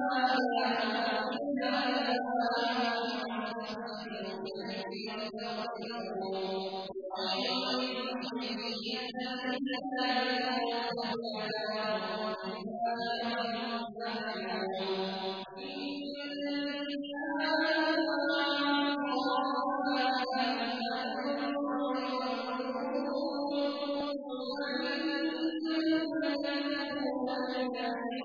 وَآتَيْنَاهُمْ مِن كُلِّ مَثَلٍ يَقُولُ وَمِن سَيِّئَةٍ سَابِقَةٍ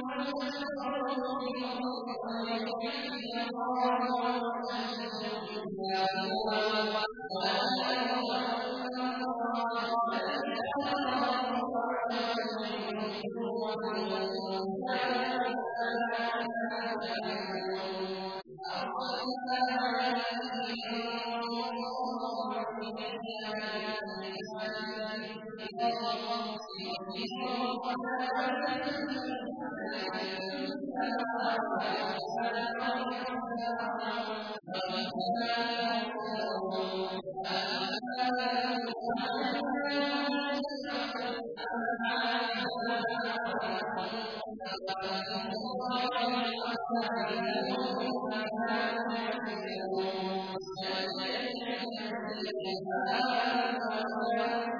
الَّذِينَ دَخَلُوا فَاسْتَفْتِحُوا وَيْلٌ لِّلْمُشْرِكِينَ الَّذِينَ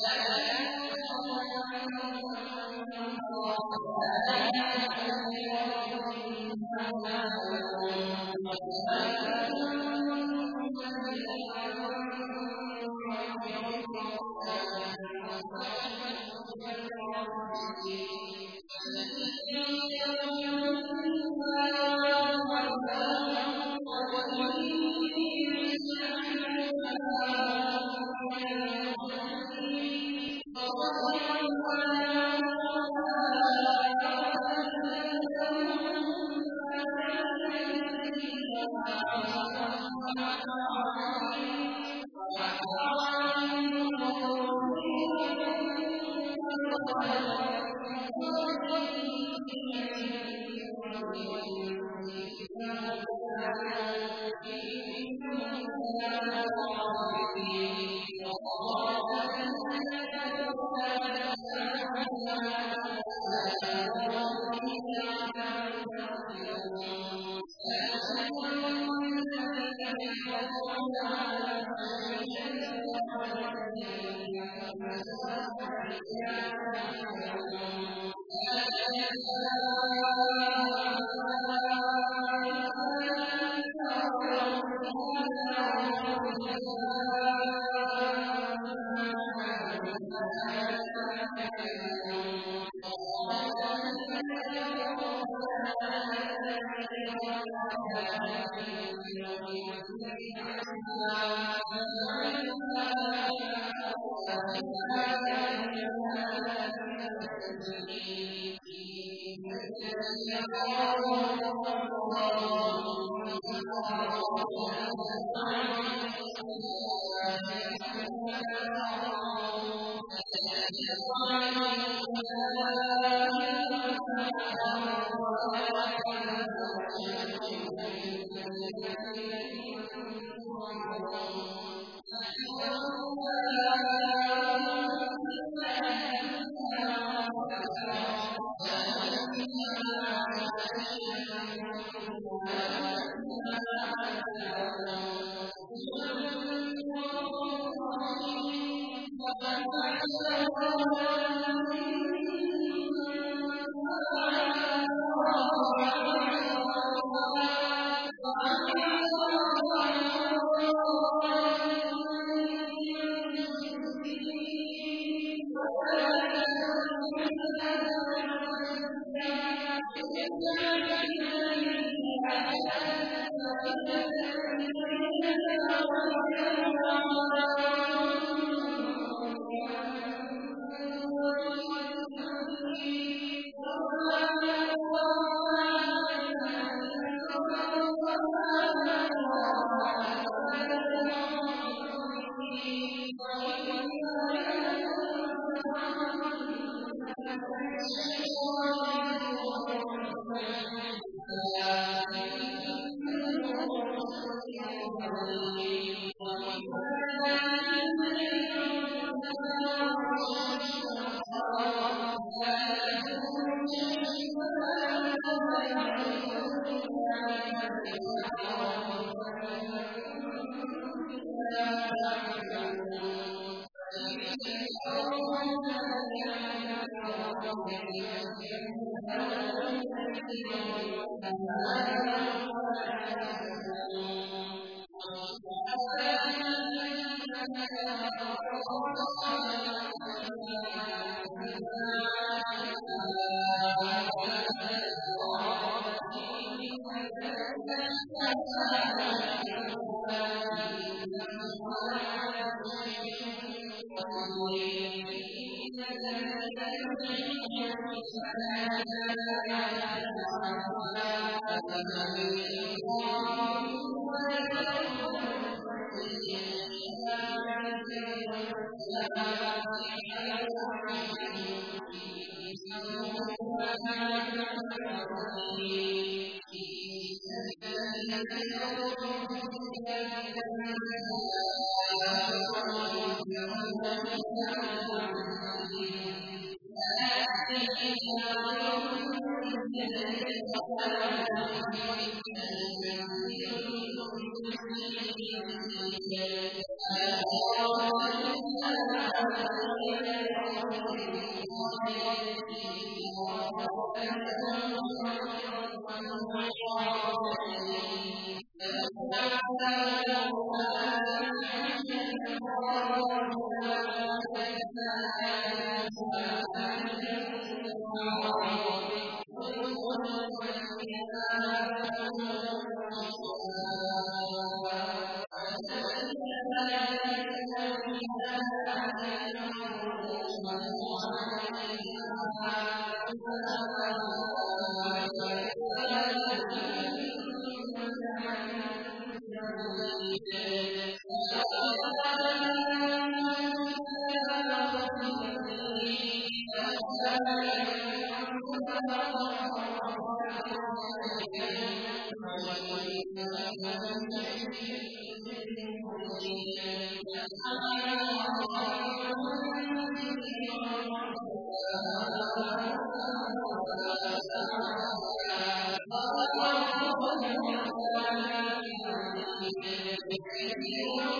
لَا وَذُرِّيَّةً بِإِمَاعٍ إِنَّهُمْ كَانُوا خَاطِئِينَ وَقَالَ الَّذِينَ كَفَرُوا لَا تَسْمَعُوا لِهَٰذَا الْقُرْآنِ وَالْغَوْا فِيهِ لَعَلَّكُمْ تَغْلِبُونَ سَيَأْتِي اللَّهُ مِّيثَاقَكُمْ لَا ۚ فِرْعَوْنَ وَقَارُونَ وَإِسْرَافِيلَ أَتْبَعَهُمْ فَبَشَّرْنَاهُ بِإِسْحَاقَ وَرَحْمَةً وَعَلَىٰ وَإِنَّا لَنَنزَغَنَّ مِنَ الشَّيْطَانِ ۖۗ لَهُمْ نَذِيرٌ فَهَٰذَا وَمَا يَذَّكَّرُونَ وَالْكِتَابِ الَّذِي أَنزَلَ فُرْقَانًا وَجَعَلْنَا لِلسَّمَاءِ بَنَاءَ وَلَكَ الْأَرْضَ بَسْطًا آيَاتِنَا وَعَلَيْهِ وَالشِّفَاءُ ۖ وَتَنزِيلَ اللَّهِ وَبِحَمْدِهِ وَسُبْحَانَ اللَّهِ الرَّحْمَٰنِ الرَّحِيمِ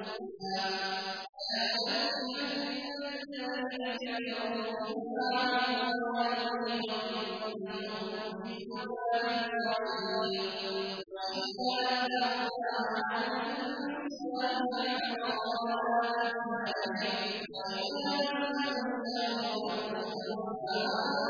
مِنْهَا سَآتِيكَ مِن كُلِّ